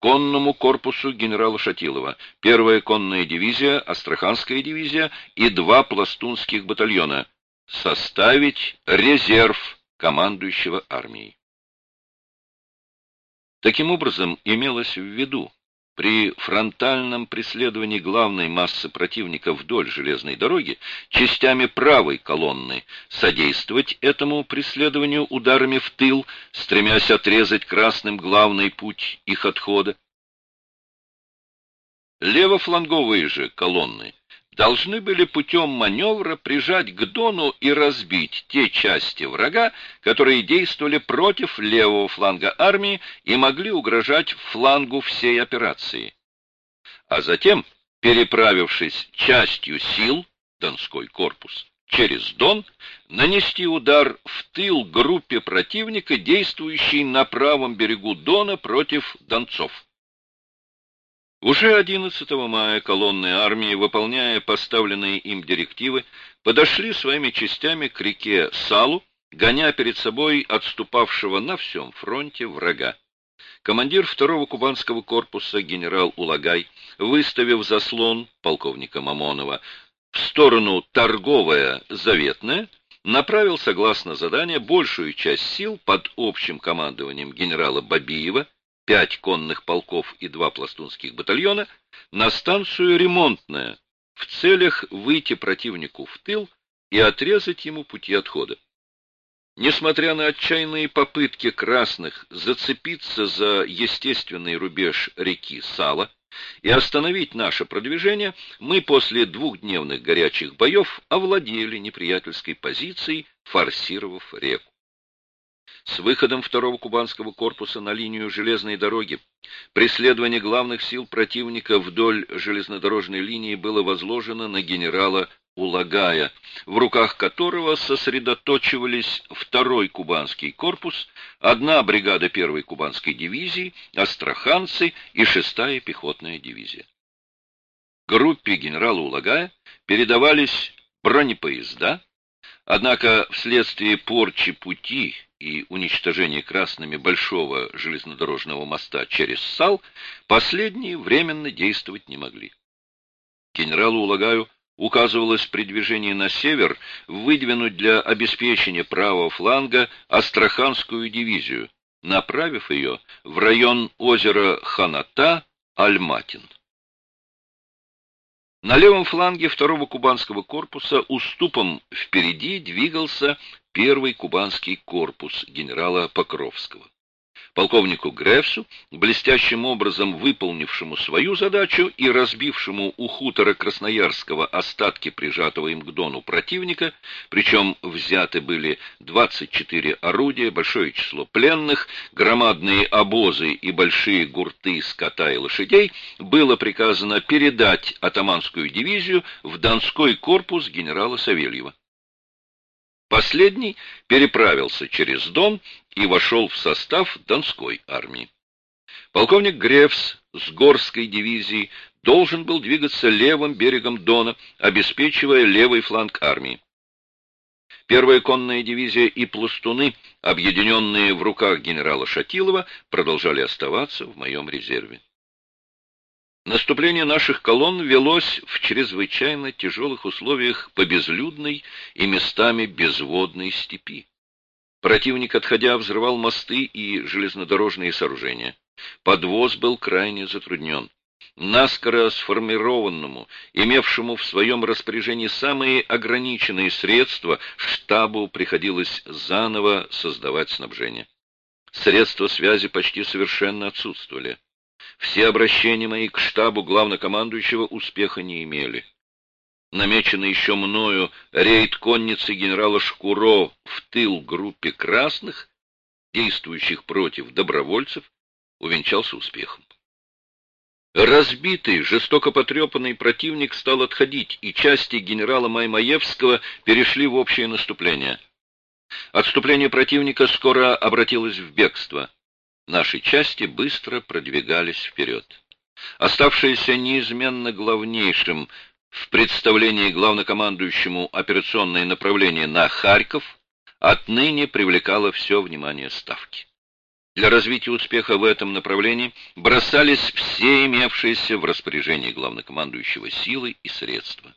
конному корпусу генерала Шатилова, первая конная дивизия, Астраханская дивизия и два пластунских батальона. Составить резерв командующего армией. Таким образом, имелось в виду, при фронтальном преследовании главной массы противника вдоль железной дороги частями правой колонны содействовать этому преследованию ударами в тыл, стремясь отрезать красным главный путь их отхода. Левофланговые же колонны должны были путем маневра прижать к Дону и разбить те части врага, которые действовали против левого фланга армии и могли угрожать флангу всей операции. А затем, переправившись частью сил, Донской корпус, через Дон, нанести удар в тыл группе противника, действующей на правом берегу Дона против Донцов. Уже 11 мая колонны армии, выполняя поставленные им директивы, подошли своими частями к реке Салу, гоня перед собой отступавшего на всем фронте врага. Командир второго кубанского корпуса генерал Улагай, выставив заслон полковника Мамонова в сторону торговая заветная, направил, согласно заданию, большую часть сил под общим командованием генерала Бабиева пять конных полков и два пластунских батальона на станцию «Ремонтная» в целях выйти противнику в тыл и отрезать ему пути отхода. Несмотря на отчаянные попытки красных зацепиться за естественный рубеж реки Сала и остановить наше продвижение, мы после двухдневных горячих боев овладели неприятельской позицией, форсировав реку. С выходом второго кубанского корпуса на линию железной дороги преследование главных сил противника вдоль железнодорожной линии было возложено на генерала Улагая, в руках которого сосредоточивались второй кубанский корпус, одна бригада первой кубанской дивизии, астраханцы и шестая пехотная дивизия. Группе генерала Улагая передавались бронепоезда, однако вследствие порчи пути и уничтожения красными большого железнодорожного моста через Сал, последние временно действовать не могли. Генералу Улагаю указывалось при движении на север выдвинуть для обеспечения правого фланга Астраханскую дивизию, направив ее в район озера Ханата-Альматин. На левом фланге второго кубанского корпуса уступом впереди двигался первый кубанский корпус генерала Покровского. Полковнику Грефсу, блестящим образом выполнившему свою задачу и разбившему у хутора Красноярского остатки прижатого им к Дону противника, причем взяты были 24 орудия, большое число пленных, громадные обозы и большие гурты скота и лошадей, было приказано передать атаманскую дивизию в Донской корпус генерала Савельева. Последний переправился через Дон и вошел в состав Донской армии. Полковник Гревс с Горской дивизией должен был двигаться левым берегом Дона, обеспечивая левый фланг армии. Первая конная дивизия и пластуны, объединенные в руках генерала Шатилова, продолжали оставаться в моем резерве. Наступление наших колонн велось в чрезвычайно тяжелых условиях по безлюдной и местами безводной степи. Противник, отходя, взрывал мосты и железнодорожные сооружения. Подвоз был крайне затруднен. Наскоро сформированному, имевшему в своем распоряжении самые ограниченные средства, штабу приходилось заново создавать снабжение. Средства связи почти совершенно отсутствовали. Все обращения мои к штабу главнокомандующего успеха не имели. Намеченный еще мною рейд конницы генерала Шкуро в тыл группе красных, действующих против добровольцев, увенчался успехом. Разбитый, жестоко потрепанный противник стал отходить, и части генерала Маймаевского перешли в общее наступление. Отступление противника скоро обратилось в бегство. Наши части быстро продвигались вперед. Оставшееся неизменно главнейшим в представлении главнокомандующему операционное направление на Харьков отныне привлекало все внимание Ставки. Для развития успеха в этом направлении бросались все имевшиеся в распоряжении главнокомандующего силы и средства.